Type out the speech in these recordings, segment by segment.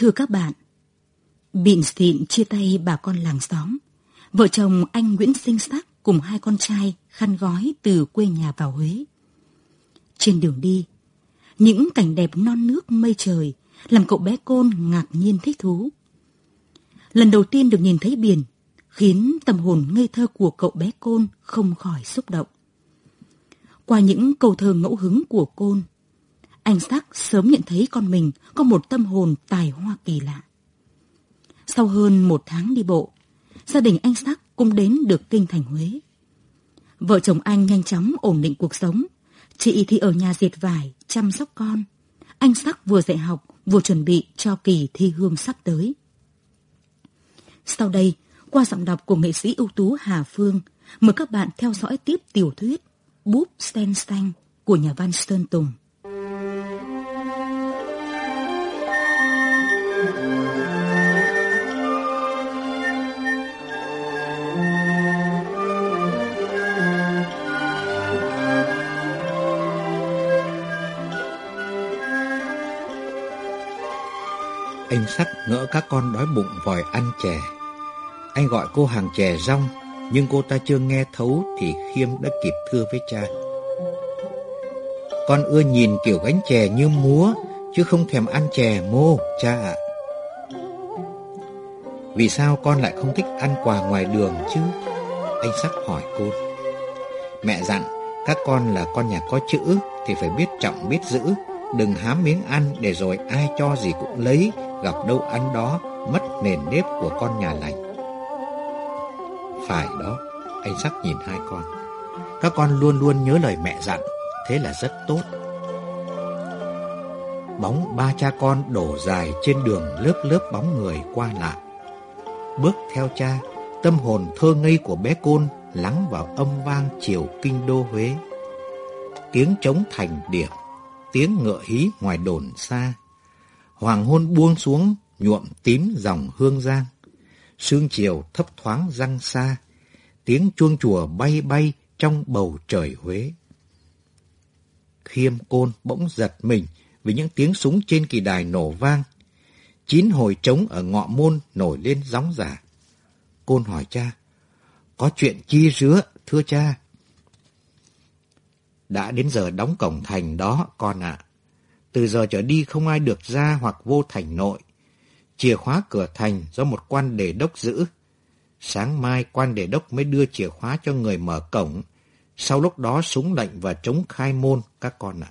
Thưa các bạn, Bịn xịn chia tay bà con làng xóm. Vợ chồng anh Nguyễn Sinh Sắc cùng hai con trai khăn gói từ quê nhà vào Huế. Trên đường đi, những cảnh đẹp non nước mây trời làm cậu bé Côn ngạc nhiên thích thú. Lần đầu tiên được nhìn thấy biển khiến tâm hồn ngây thơ của cậu bé Côn không khỏi xúc động. Qua những câu thơ ngẫu hứng của Côn, anh Sắc sớm nhận thấy con mình có một tâm hồn tài hoa kỳ lạ. Sau hơn một tháng đi bộ, gia đình anh Sắc cũng đến được kinh thành Huế. Vợ chồng anh nhanh chóng ổn định cuộc sống, chị thì ở nhà diệt vải, chăm sóc con. Anh Sắc vừa dạy học, vừa chuẩn bị cho kỳ thi hương sắp tới. Sau đây, qua giọng đọc của nghệ sĩ ưu tú Hà Phương, mời các bạn theo dõi tiếp tiểu thuyết Búp Sen Xanh của nhà văn Sơn Tùng. Anh sắc ngỡ các con đói bụng vòi ăn chè. Anh gọi cô hàng chè rong, nhưng cô ta chưa nghe thấu thì Khiêm đã kịp thưa với cha. Con ưa nhìn kiểu gánh chè như múa, chứ không thèm ăn chè mô, cha ạ. Vì sao con lại không thích ăn quà ngoài đường chứ? Anh sắc hỏi cô. Mẹ dặn, các con là con nhà có chữ thì phải biết trọng biết giữ, đừng hám miếng ăn để rồi ai cho gì cũng lấy, gặp đâu ăn đó, mất nền nếp của con nhà lành. Phải đó, anh sắc nhìn hai con. Các con luôn luôn nhớ lời mẹ dặn, thế là rất tốt. Bóng ba cha con đổ dài trên đường lớp lớp bóng người qua lại. Bước theo cha, tâm hồn thơ ngây của bé Côn lắng vào âm vang chiều kinh đô Huế. Tiếng trống thành điểm, tiếng ngựa hí ngoài đồn xa. Hoàng hôn buông xuống, nhuộm tím dòng hương giang. Sương chiều thấp thoáng răng xa, tiếng chuông chùa bay bay trong bầu trời Huế. Khiêm côn bỗng giật mình vì những tiếng súng trên kỳ đài nổ vang. Chín hồi trống ở ngọ môn nổi lên gióng giả. Côn hỏi cha, có chuyện chi rứa, thưa cha? Đã đến giờ đóng cổng thành đó, con ạ. Từ giờ trở đi không ai được ra hoặc vô thành nội. Chìa khóa cửa thành do một quan đề đốc giữ. Sáng mai quan đề đốc mới đưa chìa khóa cho người mở cổng. Sau lúc đó súng lệnh và chống khai môn các con ạ.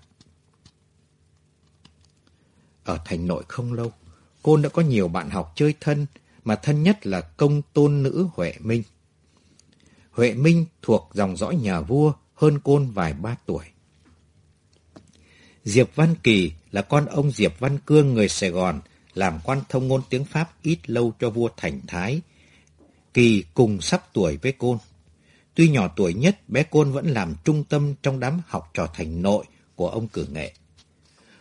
Ở thành nội không lâu, Côn đã có nhiều bạn học chơi thân, mà thân nhất là công tôn nữ Huệ Minh. Huệ Minh thuộc dòng dõi nhà vua, hơn Côn vài ba tuổi. Diệp Văn Kỳ là con ông Diệp Văn Cương người Sài Gòn, làm quan thông ngôn tiếng Pháp ít lâu cho vua Thành Thái. Kỳ cùng sắp tuổi với Côn. Tuy nhỏ tuổi nhất, bé Côn vẫn làm trung tâm trong đám học trò thành nội của ông cử nghệ.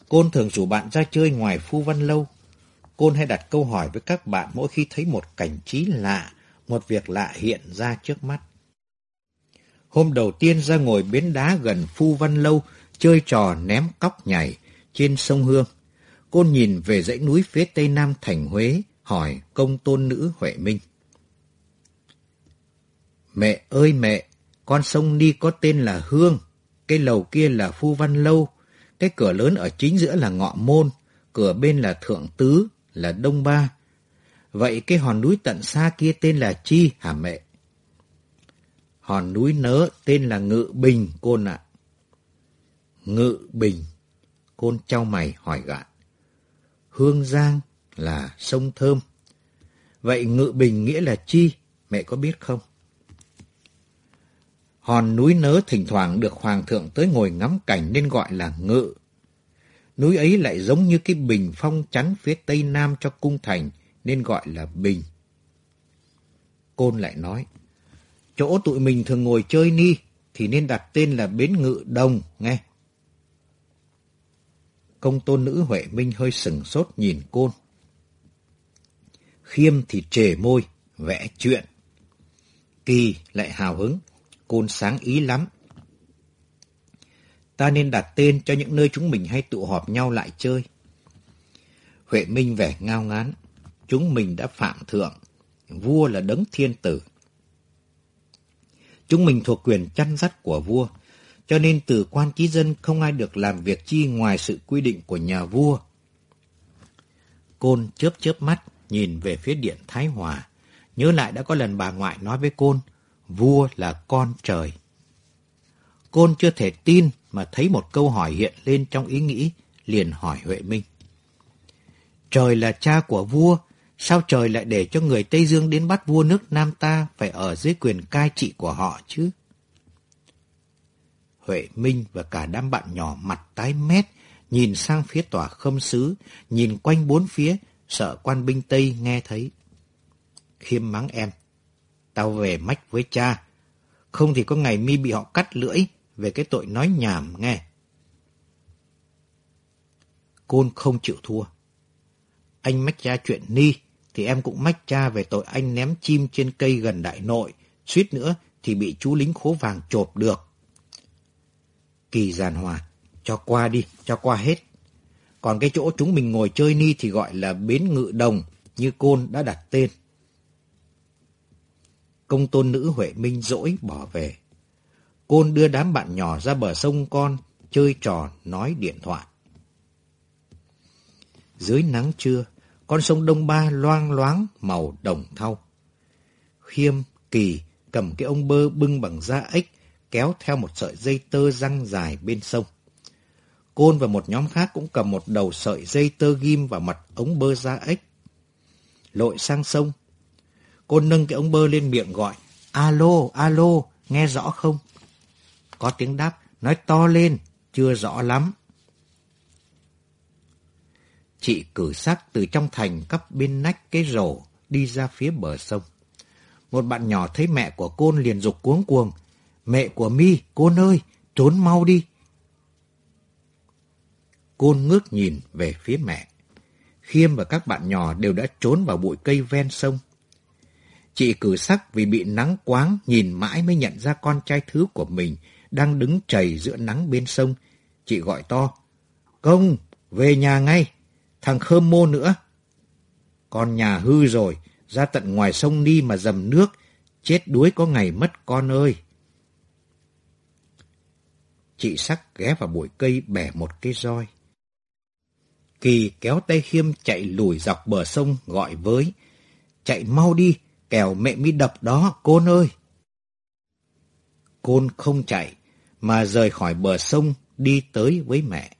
Côn thường rủ bạn ra chơi ngoài Phu Văn Lâu. Côn hay đặt câu hỏi với các bạn mỗi khi thấy một cảnh trí lạ, một việc lạ hiện ra trước mắt. Hôm đầu tiên ra ngồi bến đá gần Phu Văn Lâu, chơi trò ném cóc nhảy trên sông Hương. Côn nhìn về dãy núi phía tây nam thành Huế, hỏi công tôn nữ Huệ Minh. Mẹ ơi mẹ, con sông Ni có tên là Hương, cái lầu kia là Phu Văn Lâu, cái cửa lớn ở chính giữa là Ngọ Môn, cửa bên là Thượng Tứ, là Đông Ba. Vậy cái hòn núi tận xa kia tên là chi hả mẹ? Hòn núi nớ tên là Ngự Bình, Côn ạ. Ngự Bình. Côn trao mày hỏi gạn. Hương Giang là sông thơm. Vậy Ngự Bình nghĩa là chi? Mẹ có biết không? Hòn núi nớ thỉnh thoảng được hoàng thượng tới ngồi ngắm cảnh nên gọi là ngự. Núi ấy lại giống như cái bình phong chắn phía tây nam cho cung thành nên gọi là bình. Côn lại nói, chỗ tụi mình thường ngồi chơi ni thì nên đặt tên là bến ngự đồng, nghe. Công tôn nữ Huệ Minh hơi sừng sốt nhìn côn. Khiêm thì trề môi, vẽ chuyện. Kỳ lại hào hứng, côn sáng ý lắm. Ta nên đặt tên cho những nơi chúng mình hay tụ họp nhau lại chơi. Huệ Minh vẻ ngao ngán. Chúng mình đã phạm thượng. Vua là đấng thiên tử. Chúng mình thuộc quyền chăn dắt của vua. Cho nên từ quan trí dân không ai được làm việc chi ngoài sự quy định của nhà vua. Côn chớp chớp mắt, nhìn về phía điện Thái Hòa. Nhớ lại đã có lần bà ngoại nói với Côn, vua là con trời. Côn chưa thể tin mà thấy một câu hỏi hiện lên trong ý nghĩ, liền hỏi Huệ Minh. Trời là cha của vua, sao trời lại để cho người Tây Dương đến bắt vua nước Nam ta phải ở dưới quyền cai trị của họ chứ? Huệ Minh và cả đám bạn nhỏ mặt tái mét, nhìn sang phía tòa khâm sứ, nhìn quanh bốn phía, sợ quan binh Tây nghe thấy. Khiêm mắng em, tao về mách với cha, không thì có ngày mi bị họ cắt lưỡi về cái tội nói nhảm nghe. Côn không chịu thua. Anh mách cha chuyện ni, thì em cũng mách cha về tội anh ném chim trên cây gần đại nội, suýt nữa thì bị chú lính khố vàng chộp được. Kỳ giàn hòa, cho qua đi, cho qua hết. Còn cái chỗ chúng mình ngồi chơi ni thì gọi là bến ngự đồng, như Côn đã đặt tên. Công tôn nữ Huệ Minh dỗi bỏ về. Côn đưa đám bạn nhỏ ra bờ sông con, chơi trò, nói điện thoại. Dưới nắng trưa, con sông Đông Ba loang loáng màu đồng thau. Khiêm, Kỳ cầm cái ông bơ bưng bằng da ếch, kéo theo một sợi dây tơ răng dài bên sông. Côn và một nhóm khác cũng cầm một đầu sợi dây tơ ghim vào mặt ống bơ ra ếch. Lội sang sông. Côn nâng cái ống bơ lên miệng gọi, alo, alo, nghe rõ không? Có tiếng đáp, nói to lên, chưa rõ lắm. Chị cử sắc từ trong thành cắp bên nách cái rổ đi ra phía bờ sông. Một bạn nhỏ thấy mẹ của côn liền dục cuống cuồng. Mẹ của mi, cô ơi, trốn mau đi. Côn ngước nhìn về phía mẹ. Khiêm và các bạn nhỏ đều đã trốn vào bụi cây ven sông. Chị cử sắc vì bị nắng quáng nhìn mãi mới nhận ra con trai thứ của mình đang đứng chảy giữa nắng bên sông. Chị gọi to. Công, về nhà ngay. Thằng Khơm Mô nữa. Con nhà hư rồi, ra tận ngoài sông đi mà dầm nước, chết đuối có ngày mất con ơi. Chị sắc ghé vào bụi cây bẻ một cái roi. Kỳ kéo tay Khiêm chạy lùi dọc bờ sông gọi với. Chạy mau đi, kẻo mẹ mi đập đó, côn ơi. Côn không chạy, mà rời khỏi bờ sông đi tới với mẹ.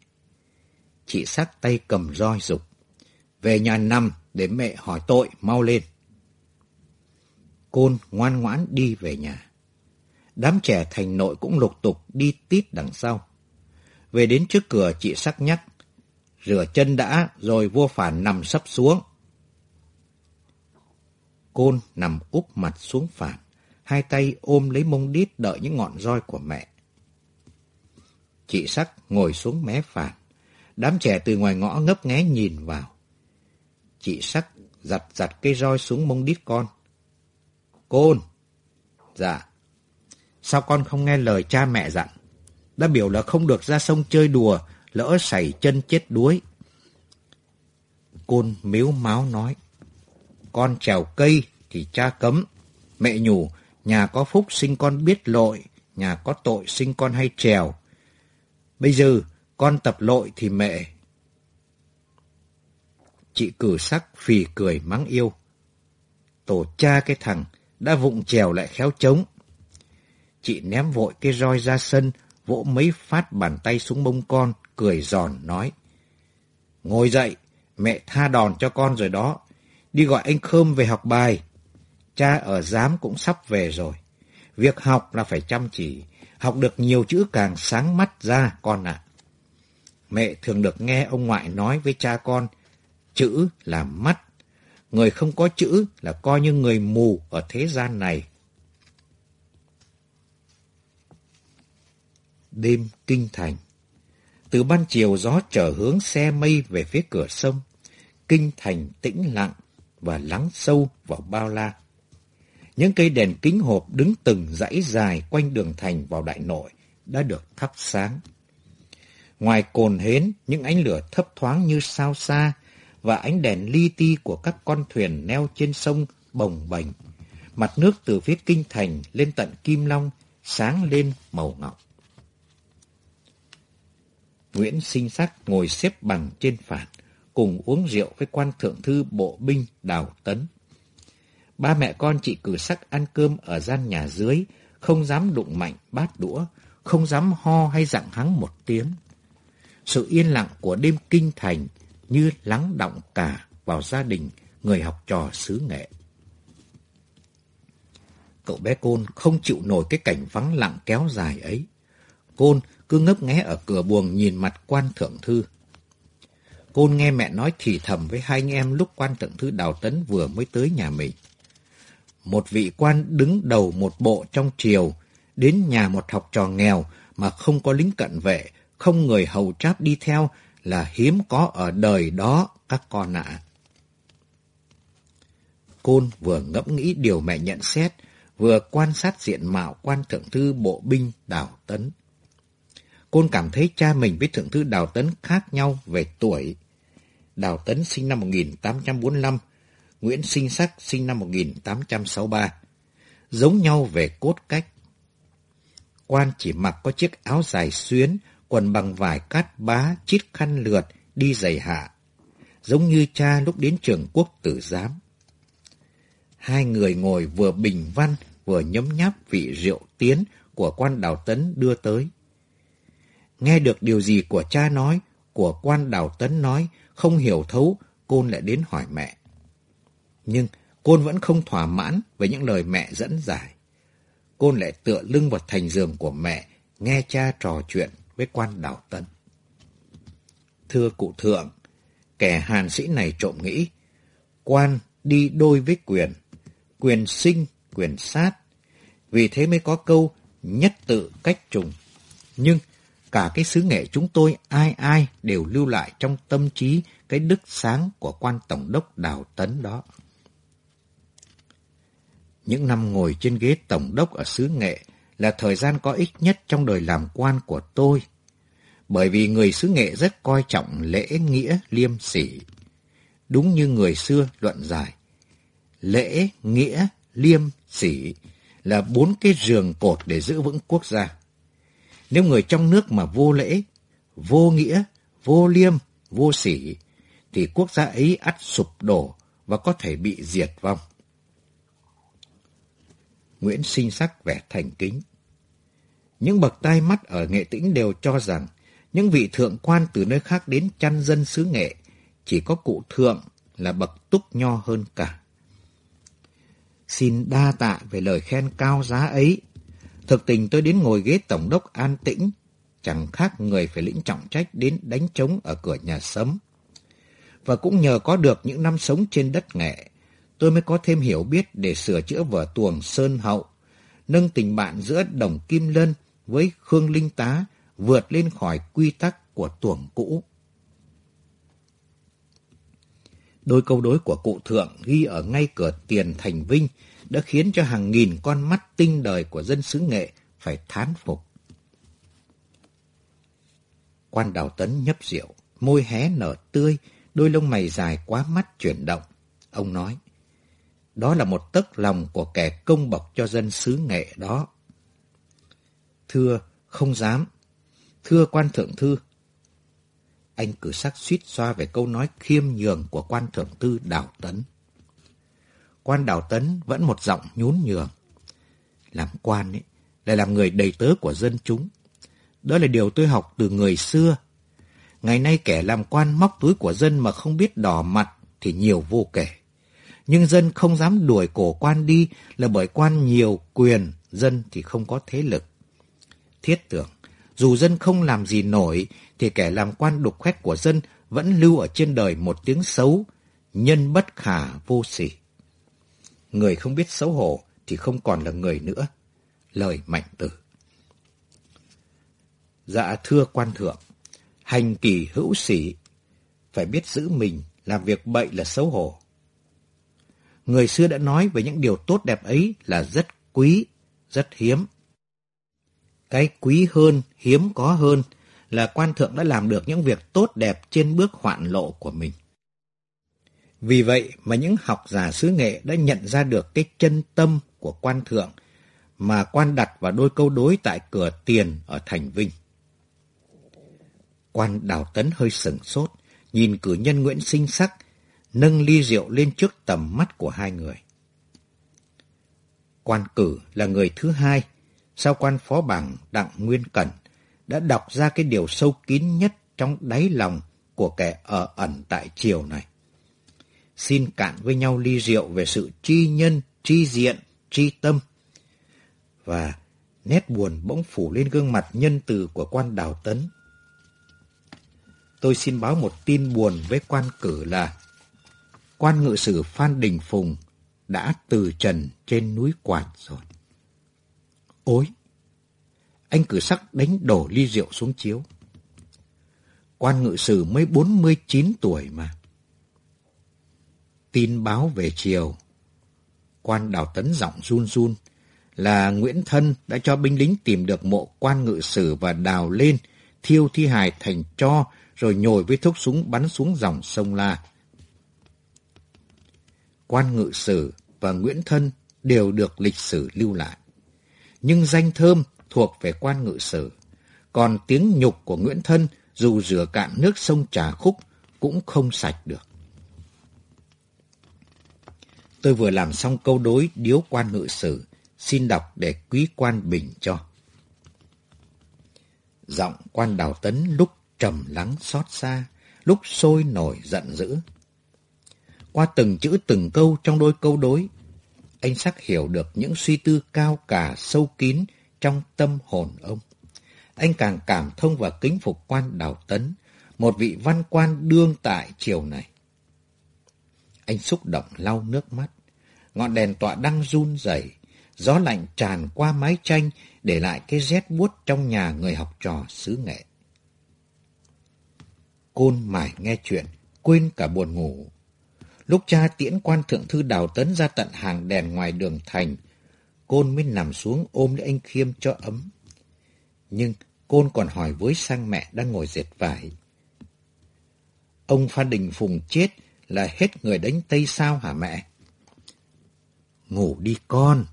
Chị sắc tay cầm roi dục Về nhà nằm để mẹ hỏi tội, mau lên. Côn ngoan ngoãn đi về nhà. Đám trẻ thành nội cũng lục tục đi tít đằng sau. Về đến trước cửa chị sắc nhắc. Rửa chân đã rồi vua phản nằm sấp xuống. Côn nằm úp mặt xuống phản, hai tay ôm lấy mông đít đợi những ngọn roi của mẹ. Chị sắc ngồi xuống mé phản, Đám trẻ từ ngoài ngõ ngấp nghé nhìn vào. Chị sắc giặt giặt cây roi xuống mông đít con. Côn! Dạ. Sao con không nghe lời cha mẹ dặn? Đã biểu là không được ra sông chơi đùa, lỡ sảy chân chết đuối. Côn miếu máu nói. Con trèo cây thì cha cấm. Mẹ nhủ, nhà có phúc sinh con biết lội, nhà có tội sinh con hay trèo. Bây giờ, con tập lội thì mẹ. Chị cử sắc phì cười mắng yêu. Tổ cha cái thằng đã vụng trèo lại khéo trống chị ném vội cái roi ra sân, vỗ mấy phát bàn tay xuống mông con, cười giòn nói. Ngồi dậy, mẹ tha đòn cho con rồi đó. Đi gọi anh Khơm về học bài. Cha ở giám cũng sắp về rồi. Việc học là phải chăm chỉ, học được nhiều chữ càng sáng mắt ra con ạ. Mẹ thường được nghe ông ngoại nói với cha con, chữ là mắt, người không có chữ là coi như người mù ở thế gian này. Đêm kinh thành Từ ban chiều gió trở hướng xe mây về phía cửa sông, kinh thành tĩnh lặng và lắng sâu vào bao la. Những cây đèn kính hộp đứng từng dãy dài quanh đường thành vào đại nội đã được thắp sáng. Ngoài cồn hến, những ánh lửa thấp thoáng như sao xa và ánh đèn li ti của các con thuyền neo trên sông bồng bềnh. Mặt nước từ phía kinh thành lên tận Kim Long sáng lên màu ngọc. Nguyễn sinh sắc ngồi xếp bằng trên phản, cùng uống rượu với quan thượng thư bộ binh Đào Tấn. Ba mẹ con chị cử sắc ăn cơm ở gian nhà dưới, không dám đụng mạnh bát đũa, không dám ho hay dặn hắng một tiếng. Sự yên lặng của đêm kinh thành như lắng động cả vào gia đình người học trò xứ nghệ. Cậu bé Côn không chịu nổi cái cảnh vắng lặng kéo dài ấy. Côn cứ ngấp nghé ở cửa buồng nhìn mặt quan thượng thư. Côn nghe mẹ nói thì thầm với hai anh em lúc quan thượng thư Đào Tấn vừa mới tới nhà mình. Một vị quan đứng đầu một bộ trong triều, đến nhà một học trò nghèo mà không có lính cận vệ, không người hầu tráp đi theo là hiếm có ở đời đó các con ạ. Côn vừa ngẫm nghĩ điều mẹ nhận xét, vừa quan sát diện mạo quan thượng thư bộ binh Đào Tấn. Côn cảm thấy cha mình với thượng thư Đào Tấn khác nhau về tuổi. Đào Tấn sinh năm 1845, Nguyễn Sinh Sắc sinh năm 1863. Giống nhau về cốt cách. Quan chỉ mặc có chiếc áo dài xuyến, quần bằng vải cát bá, chít khăn lượt, đi giày hạ. Giống như cha lúc đến trường quốc tử giám. Hai người ngồi vừa bình văn, vừa nhấm nháp vị rượu tiến của quan đào tấn đưa tới. Nghe được điều gì của cha nói, của quan đào tấn nói, không hiểu thấu, côn lại đến hỏi mẹ. Nhưng côn vẫn không thỏa mãn với những lời mẹ dẫn giải. Côn lại tựa lưng vào thành giường của mẹ, nghe cha trò chuyện với quan đào tấn. Thưa cụ thượng, kẻ hàn sĩ này trộm nghĩ, quan đi đôi với quyền, quyền sinh, quyền sát. Vì thế mới có câu nhất tự cách trùng. Nhưng cả cái xứ nghệ chúng tôi ai ai đều lưu lại trong tâm trí cái đức sáng của quan tổng đốc Đào Tấn đó. Những năm ngồi trên ghế tổng đốc ở xứ nghệ là thời gian có ích nhất trong đời làm quan của tôi. Bởi vì người xứ nghệ rất coi trọng lễ nghĩa liêm sỉ. Đúng như người xưa luận giải. Lễ, nghĩa, liêm, sỉ là bốn cái giường cột để giữ vững quốc gia. Nếu người trong nước mà vô lễ, vô nghĩa, vô liêm, vô sỉ, thì quốc gia ấy ắt sụp đổ và có thể bị diệt vong. Nguyễn sinh sắc vẻ thành kính. Những bậc tai mắt ở nghệ tĩnh đều cho rằng những vị thượng quan từ nơi khác đến chăn dân xứ nghệ chỉ có cụ thượng là bậc túc nho hơn cả. Xin đa tạ về lời khen cao giá ấy. Thực tình tôi đến ngồi ghế tổng đốc an tĩnh, chẳng khác người phải lĩnh trọng trách đến đánh trống ở cửa nhà sấm. Và cũng nhờ có được những năm sống trên đất nghệ, tôi mới có thêm hiểu biết để sửa chữa vở tuồng Sơn Hậu, nâng tình bạn giữa Đồng Kim Lân với Khương Linh Tá vượt lên khỏi quy tắc của tuồng cũ. Đôi câu đối của cụ thượng ghi ở ngay cửa tiền thành vinh đã khiến cho hàng nghìn con mắt tinh đời của dân xứ nghệ phải thán phục. Quan đào tấn nhấp rượu, môi hé nở tươi, đôi lông mày dài quá mắt chuyển động. Ông nói, đó là một tấc lòng của kẻ công bọc cho dân xứ nghệ đó. Thưa, không dám. Thưa quan thượng thư. Anh cử sắc suýt xoa về câu nói khiêm nhường của quan thượng thư Đào Tấn. Quan Đào Tấn vẫn một giọng nhún nhường. Làm quan ấy, lại làm người đầy tớ của dân chúng. Đó là điều tôi học từ người xưa. Ngày nay kẻ làm quan móc túi của dân mà không biết đỏ mặt thì nhiều vô kể. Nhưng dân không dám đuổi cổ quan đi là bởi quan nhiều quyền, dân thì không có thế lực. Thiết tưởng, dù dân không làm gì nổi thì kẻ làm quan đục khoét của dân vẫn lưu ở trên đời một tiếng xấu, nhân bất khả vô sỉ. Người không biết xấu hổ thì không còn là người nữa. Lời mạnh tử. Dạ thưa quan thượng, hành kỳ hữu sĩ, phải biết giữ mình, làm việc bậy là xấu hổ. Người xưa đã nói về những điều tốt đẹp ấy là rất quý, rất hiếm. Cái quý hơn, hiếm có hơn là quan thượng đã làm được những việc tốt đẹp trên bước hoạn lộ của mình. Vì vậy mà những học giả xứ nghệ đã nhận ra được cái chân tâm của quan thượng mà quan đặt vào đôi câu đối tại cửa tiền ở Thành Vinh. Quan đào tấn hơi sừng sốt, nhìn cử nhân Nguyễn sinh sắc, nâng ly rượu lên trước tầm mắt của hai người. Quan cử là người thứ hai, sau quan phó bảng Đặng Nguyên Cẩn, đã đọc ra cái điều sâu kín nhất trong đáy lòng của kẻ ở ẩn tại triều này. Xin cạn với nhau ly rượu về sự tri nhân, tri diện, tri tâm. Và nét buồn bỗng phủ lên gương mặt nhân từ của quan đào tấn. Tôi xin báo một tin buồn với quan cử là quan ngự sử Phan Đình Phùng đã từ trần trên núi quạt rồi. Ôi! Anh cử sắc đánh đổ ly rượu xuống chiếu. Quan ngự sử mới 49 tuổi mà. Tin báo về chiều. Quan đào tấn giọng run run là Nguyễn Thân đã cho binh lính tìm được mộ quan ngự sử và đào lên, thiêu thi hài thành cho, rồi nhồi với thuốc súng bắn xuống dòng sông La. Quan ngự sử và Nguyễn Thân đều được lịch sử lưu lại. Nhưng danh thơm thuộc về quan ngự sử. Còn tiếng nhục của Nguyễn Thân dù rửa cạn nước sông Trà Khúc cũng không sạch được. Tôi vừa làm xong câu đối điếu quan ngự sử, xin đọc để quý quan bình cho. Giọng quan đào tấn lúc trầm lắng xót xa, lúc sôi nổi giận dữ. Qua từng chữ từng câu trong đôi câu đối, anh sắc hiểu được những suy tư cao cả sâu kín trong tâm hồn ông. Anh càng cảm thông và kính phục quan đào tấn, một vị văn quan đương tại chiều này. Anh xúc động lau nước mắt. Ngọn đèn tọa đang run rẩy, gió lạnh tràn qua mái tranh để lại cái rét buốt trong nhà người học trò xứ nghệ. Côn mải nghe chuyện, quên cả buồn ngủ. Lúc cha tiễn quan thượng thư đào tấn ra tận hàng đèn ngoài đường thành, Côn mới nằm xuống ôm lấy anh Khiêm cho ấm. Nhưng Côn còn hỏi với sang mẹ đang ngồi dệt vải. Ông Phan Đình Phùng chết là hết người đánh Tây sao hả mẹ? Ngủ đi con.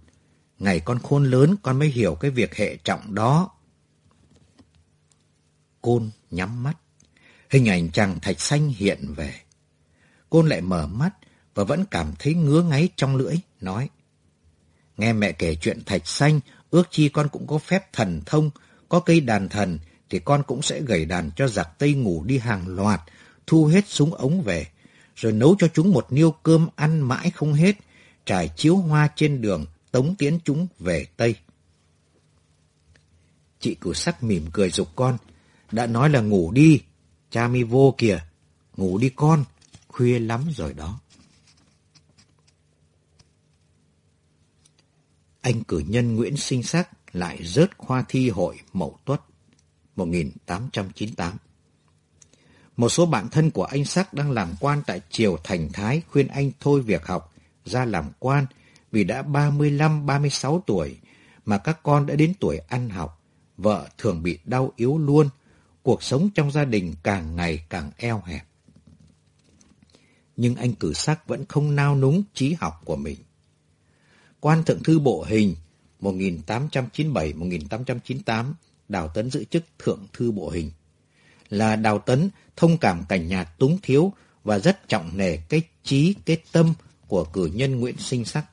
Ngày con khôn lớn con mới hiểu cái việc hệ trọng đó. Côn nhắm mắt. Hình ảnh chàng thạch xanh hiện về. Côn lại mở mắt và vẫn cảm thấy ngứa ngáy trong lưỡi, nói. Nghe mẹ kể chuyện thạch xanh, ước chi con cũng có phép thần thông, có cây đàn thần, thì con cũng sẽ gầy đàn cho giặc Tây ngủ đi hàng loạt, thu hết súng ống về, rồi nấu cho chúng một niêu cơm ăn mãi không hết, trải chiếu hoa trên đường, tống tiến chúng về Tây. Chị cử sắc mỉm cười dục con, đã nói là ngủ đi, cha mi vô kìa, ngủ đi con, khuya lắm rồi đó. Anh cử nhân Nguyễn Sinh Sắc lại rớt khoa thi hội Mậu Tuất 1898. Một số bạn thân của anh Sắc đang làm quan tại Triều Thành Thái khuyên anh thôi việc học, ra làm quan vì đã 35-36 tuổi mà các con đã đến tuổi ăn học, vợ thường bị đau yếu luôn, cuộc sống trong gia đình càng ngày càng eo hẹp. Nhưng anh cử sắc vẫn không nao núng trí học của mình. Quan thượng thư bộ hình 1897-1898, Đào Tấn giữ chức thượng thư bộ hình. Là Đào Tấn thông cảm cảnh nhà túng thiếu và rất trọng nề cái trí, cái tâm của cử nhân Nguyễn Sinh Sắc.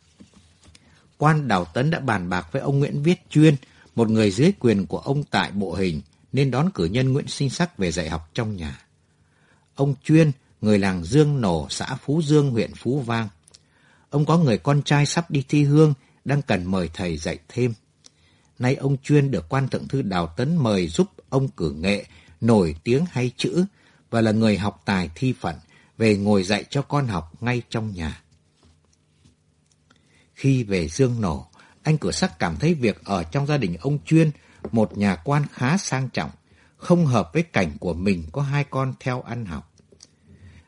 Quan Đào Tấn đã bàn bạc với ông Nguyễn Viết Chuyên, một người dưới quyền của ông tại bộ hình, nên đón cử nhân Nguyễn Sinh Sắc về dạy học trong nhà. Ông Chuyên, người làng Dương Nổ, xã Phú Dương, huyện Phú Vang. Ông có người con trai sắp đi thi hương, đang cần mời thầy dạy thêm. Nay ông Chuyên được quan thượng thư Đào Tấn mời giúp ông cử nghệ, nổi tiếng hay chữ, và là người học tài thi phận, về ngồi dạy cho con học ngay trong nhà. Khi về Dương Nổ, anh cửa sắc cảm thấy việc ở trong gia đình ông Chuyên, một nhà quan khá sang trọng, không hợp với cảnh của mình có hai con theo ăn học.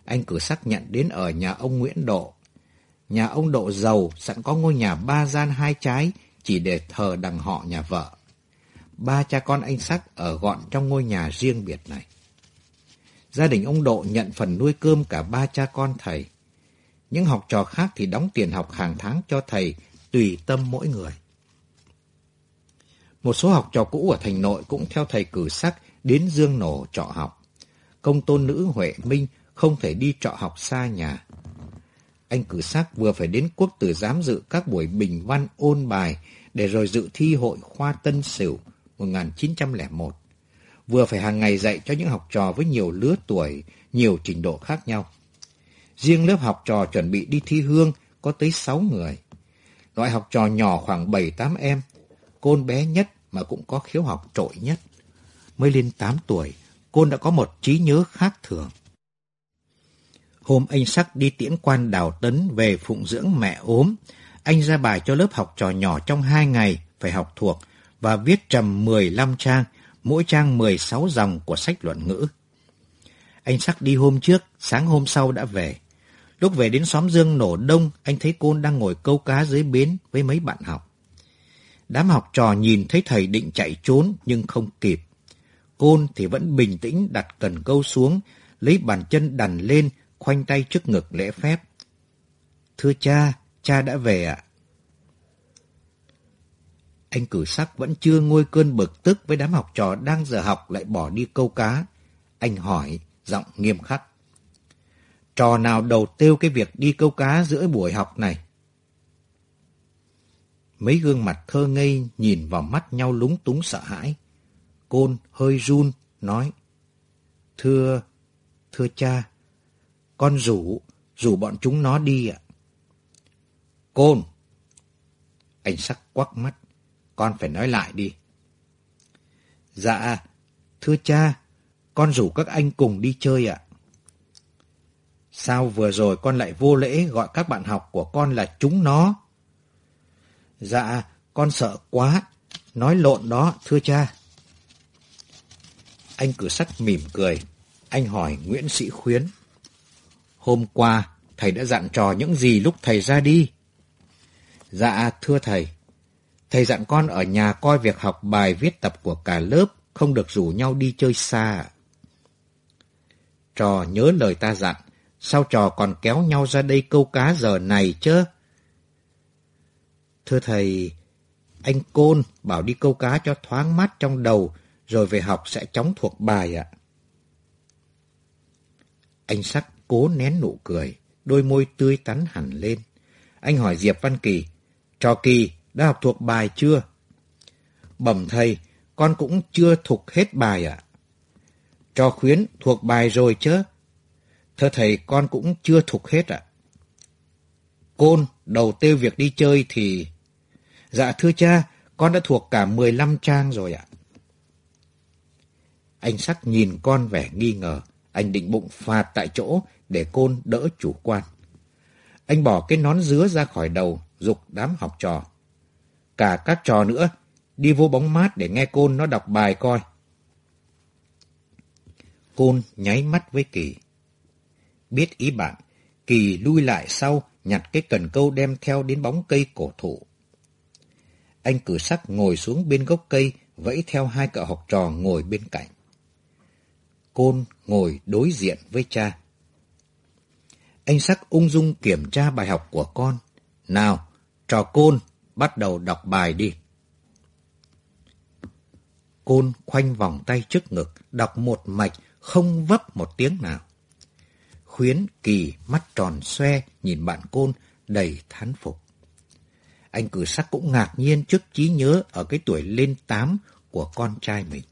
Anh cửa sắc nhận đến ở nhà ông Nguyễn Độ. Nhà ông Độ giàu, sẵn có ngôi nhà ba gian hai trái, chỉ để thờ đằng họ nhà vợ. Ba cha con anh sắc ở gọn trong ngôi nhà riêng biệt này. Gia đình ông Độ nhận phần nuôi cơm cả ba cha con thầy. Những học trò khác thì đóng tiền học hàng tháng cho thầy, tùy tâm mỗi người. Một số học trò cũ ở thành nội cũng theo thầy cử sắc đến Dương Nổ trọ học. Công tôn nữ Huệ Minh không thể đi trọ học xa nhà. Anh cử sắc vừa phải đến quốc tử giám dự các buổi bình văn ôn bài để rồi dự thi hội khoa Tân Sửu 1901. Vừa phải hàng ngày dạy cho những học trò với nhiều lứa tuổi, nhiều trình độ khác nhau. Riêng lớp học trò chuẩn bị đi thi hương có tới 6 người. Loại học trò nhỏ khoảng 7-8 em, côn bé nhất mà cũng có khiếu học trội nhất. Mới lên 8 tuổi, côn đã có một trí nhớ khác thường. Hôm anh Sắc đi tiễn quan Đào Tấn về phụng dưỡng mẹ ốm, anh ra bài cho lớp học trò nhỏ trong hai ngày phải học thuộc và viết trầm 15 trang, mỗi trang 16 dòng của sách luận ngữ. Anh Sắc đi hôm trước, sáng hôm sau đã về. Lúc về đến xóm Dương nổ đông, anh thấy Côn đang ngồi câu cá dưới bến với mấy bạn học. Đám học trò nhìn thấy thầy định chạy trốn nhưng không kịp. Côn thì vẫn bình tĩnh đặt cần câu xuống, lấy bàn chân đằn lên, khoanh tay trước ngực lễ phép. Thưa cha, cha đã về ạ. Anh cử sắc vẫn chưa nguôi cơn bực tức với đám học trò đang giờ học lại bỏ đi câu cá. Anh hỏi, giọng nghiêm khắc. Trò nào đầu tiêu cái việc đi câu cá giữa buổi học này? Mấy gương mặt thơ ngây nhìn vào mắt nhau lúng túng sợ hãi. Côn hơi run, nói. Thưa, thưa cha, con rủ, rủ bọn chúng nó đi ạ. Côn! Anh sắc quắc mắt, con phải nói lại đi. Dạ, thưa cha, con rủ các anh cùng đi chơi ạ. Sao vừa rồi con lại vô lễ gọi các bạn học của con là chúng nó? Dạ, con sợ quá. Nói lộn đó, thưa cha. Anh cử sắt mỉm cười. Anh hỏi Nguyễn Sĩ Khuyến. Hôm qua, thầy đã dặn trò những gì lúc thầy ra đi? Dạ, thưa thầy. Thầy dặn con ở nhà coi việc học bài viết tập của cả lớp, không được rủ nhau đi chơi xa. Trò nhớ lời ta dặn, sao trò còn kéo nhau ra đây câu cá giờ này chứ? Thưa thầy, anh Côn bảo đi câu cá cho thoáng mát trong đầu, rồi về học sẽ chóng thuộc bài ạ. Anh Sắc cố nén nụ cười, đôi môi tươi tắn hẳn lên. Anh hỏi Diệp Văn Kỳ, trò Kỳ đã học thuộc bài chưa? Bẩm thầy, con cũng chưa thuộc hết bài ạ. Trò khuyến thuộc bài rồi chứ? Thưa thầy, con cũng chưa thuộc hết ạ. Côn, đầu tiêu việc đi chơi thì Dạ thưa cha, con đã thuộc cả 15 trang rồi ạ. Anh sắc nhìn con vẻ nghi ngờ, anh định bụng phạt tại chỗ để côn đỡ chủ quan. Anh bỏ cái nón dứa ra khỏi đầu, dục đám học trò. Cả các trò nữa, đi vô bóng mát để nghe côn nó đọc bài coi. Côn nháy mắt với Kỳ. Biết ý bạn, Kỳ lui lại sau, nhặt cái cần câu đem theo đến bóng cây cổ thụ. Anh cử sắc ngồi xuống bên gốc cây, vẫy theo hai cậu học trò ngồi bên cạnh. Côn ngồi đối diện với cha. Anh sắc ung dung kiểm tra bài học của con. Nào, trò côn, bắt đầu đọc bài đi. Côn khoanh vòng tay trước ngực, đọc một mạch, không vấp một tiếng nào. Khuyến kỳ mắt tròn xoe nhìn bạn côn đầy thán phục. Anh cử sắc cũng ngạc nhiên trước trí nhớ ở cái tuổi lên tám của con trai mình.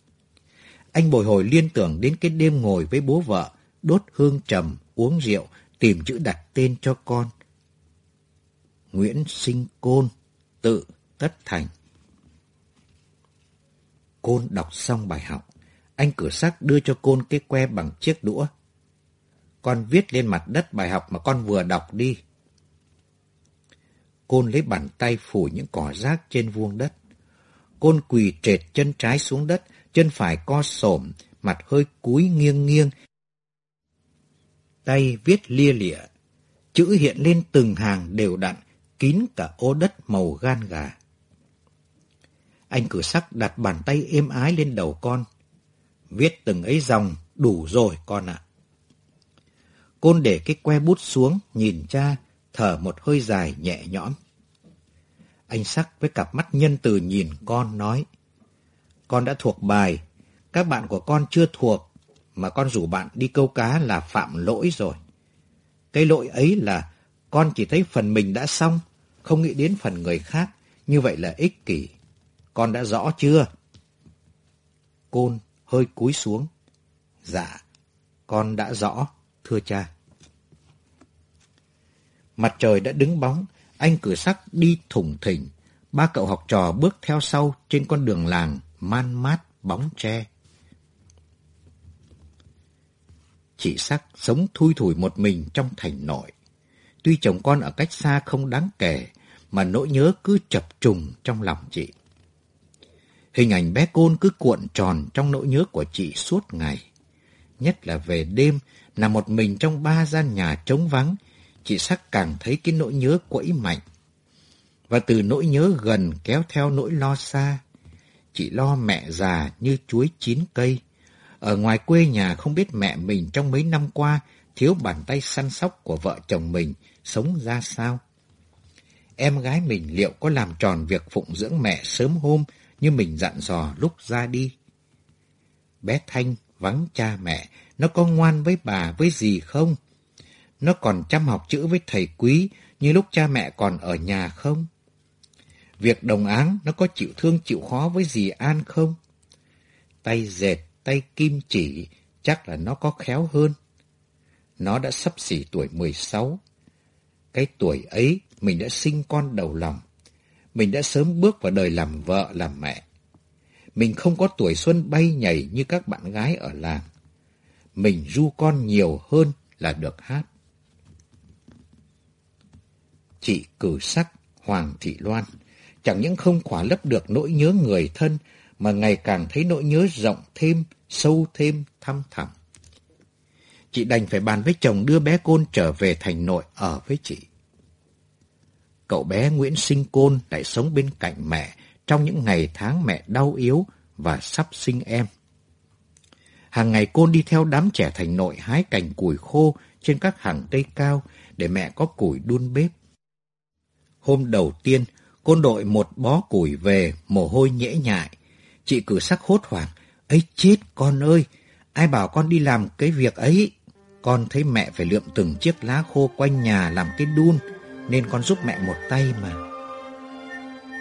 Anh bồi hồi liên tưởng đến cái đêm ngồi với bố vợ, đốt hương trầm, uống rượu, tìm chữ đặt tên cho con. Nguyễn Sinh Côn, tự Tất Thành. Côn đọc xong bài học, anh cửa sắc đưa cho Côn cái que bằng chiếc đũa. Con viết lên mặt đất bài học mà con vừa đọc đi. Côn lấy bàn tay phủ những cỏ rác trên vuông đất. Côn quỳ trệt chân trái xuống đất, chân phải co xổm, mặt hơi cúi nghiêng nghiêng. Tay viết lia lịa, chữ hiện lên từng hàng đều đặn, kín cả ô đất màu gan gà. Anh cử sắc đặt bàn tay êm ái lên đầu con. Viết từng ấy dòng, đủ rồi con ạ. Côn để cái que bút xuống, nhìn cha, thở một hơi dài nhẹ nhõm. Anh sắc với cặp mắt nhân từ nhìn con nói, con đã thuộc bài, các bạn của con chưa thuộc, mà con rủ bạn đi câu cá là phạm lỗi rồi. Cái lỗi ấy là con chỉ thấy phần mình đã xong, không nghĩ đến phần người khác, như vậy là ích kỷ. Con đã rõ chưa? Côn hơi cúi xuống. Dạ, con đã rõ, thưa cha. Mặt trời đã đứng bóng, anh cửa sắc đi thủng thỉnh. Ba cậu học trò bước theo sau trên con đường làng man mát bóng tre. Chị sắc sống thui thủi một mình trong thành nội. Tuy chồng con ở cách xa không đáng kể, mà nỗi nhớ cứ chập trùng trong lòng chị. Hình ảnh bé Côn cứ cuộn tròn trong nỗi nhớ của chị suốt ngày. Nhất là về đêm, nằm một mình trong ba gian nhà trống vắng, chị sắc càng thấy cái nỗi nhớ quẫy mạnh. Và từ nỗi nhớ gần kéo theo nỗi lo xa. Chị lo mẹ già như chuối chín cây. Ở ngoài quê nhà không biết mẹ mình trong mấy năm qua thiếu bàn tay săn sóc của vợ chồng mình sống ra sao. Em gái mình liệu có làm tròn việc phụng dưỡng mẹ sớm hôm như mình dặn dò lúc ra đi. Bé Thanh vắng cha mẹ, nó có ngoan với bà với gì không? Nó còn chăm học chữ với thầy quý như lúc cha mẹ còn ở nhà không? Việc đồng áng nó có chịu thương chịu khó với dì An không? Tay dệt, tay kim chỉ, chắc là nó có khéo hơn. Nó đã sắp xỉ tuổi 16. Cái tuổi ấy mình đã sinh con đầu lòng. Mình đã sớm bước vào đời làm vợ, làm mẹ. Mình không có tuổi xuân bay nhảy như các bạn gái ở làng. Mình ru con nhiều hơn là được hát. Chị cử sắc Hoàng Thị Loan chẳng những không khỏa lấp được nỗi nhớ người thân mà ngày càng thấy nỗi nhớ rộng thêm, sâu thêm, thăm thẳm. Chị đành phải bàn với chồng đưa bé Côn trở về thành nội ở với chị. Cậu bé Nguyễn Sinh Côn lại sống bên cạnh mẹ trong những ngày tháng mẹ đau yếu và sắp sinh em. Hàng ngày Côn đi theo đám trẻ thành nội hái cành củi khô trên các hàng cây cao để mẹ có củi đun bếp. Hôm đầu tiên, Côn đội một bó củi về, mồ hôi nhễ nhại. Chị cử sắc hốt hoảng. ấy chết con ơi, ai bảo con đi làm cái việc ấy? Con thấy mẹ phải lượm từng chiếc lá khô quanh nhà làm cái đun, nên con giúp mẹ một tay mà.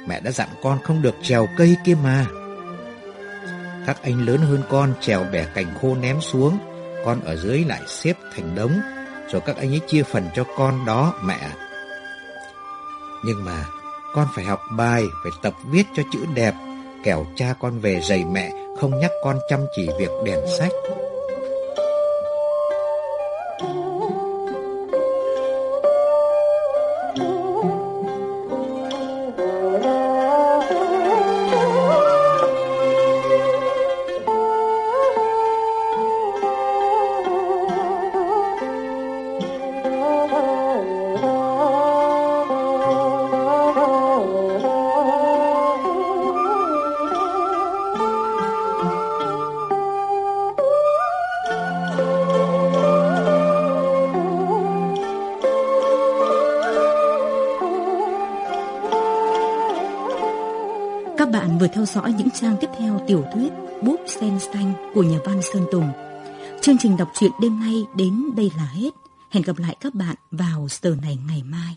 Mẹ đã dặn con không được trèo cây kia mà. Các anh lớn hơn con trèo bẻ cành khô ném xuống, con ở dưới lại xếp thành đống, rồi các anh ấy chia phần cho con đó mẹ. Nhưng mà con phải học bài, phải tập viết cho chữ đẹp, kẻo cha con về dày mẹ, không nhắc con chăm chỉ việc đèn sách. Dõi những trang tiếp theo tiểu thuyết Búp Sen Xanh của nhà văn Sơn Tùng. Chương trình đọc truyện đêm nay đến đây là hết. Hẹn gặp lại các bạn vào giờ này ngày mai.